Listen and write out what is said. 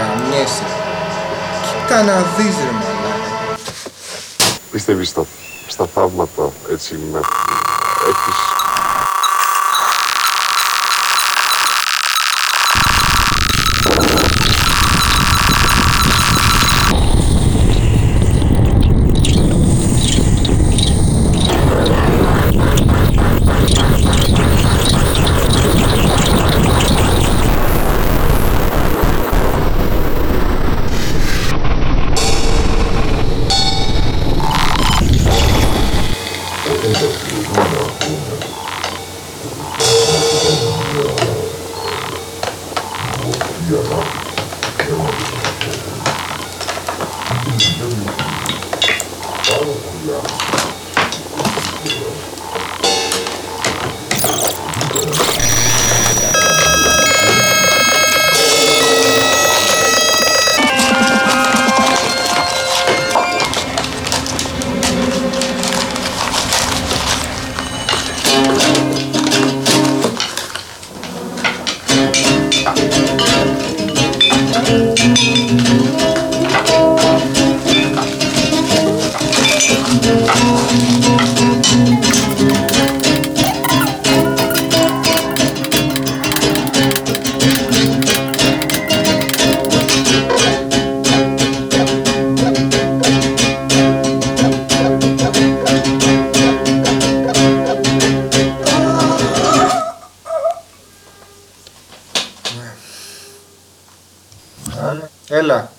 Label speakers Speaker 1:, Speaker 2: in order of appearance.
Speaker 1: αρέσει. Κοίτα να δεις ρε μαλάκα.
Speaker 2: Πιστεύεις στα, στα θαύματα, έτσι, με... Έχεις... Yeah. Έλα.